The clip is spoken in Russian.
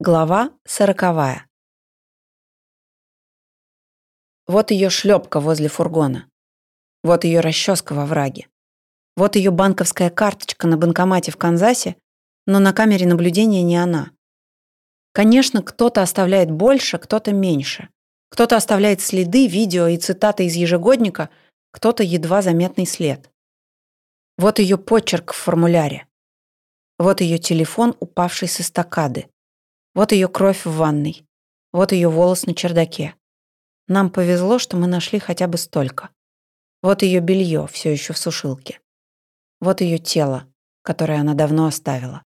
Глава сороковая. Вот ее шлепка возле фургона. Вот ее расческа во враге. Вот ее банковская карточка на банкомате в Канзасе, но на камере наблюдения не она. Конечно, кто-то оставляет больше, кто-то меньше. Кто-то оставляет следы, видео и цитаты из ежегодника, кто-то едва заметный след. Вот ее почерк в формуляре. Вот ее телефон, упавший с эстакады. Вот ее кровь в ванной. Вот ее волос на чердаке. Нам повезло, что мы нашли хотя бы столько. Вот ее белье все еще в сушилке. Вот ее тело, которое она давно оставила.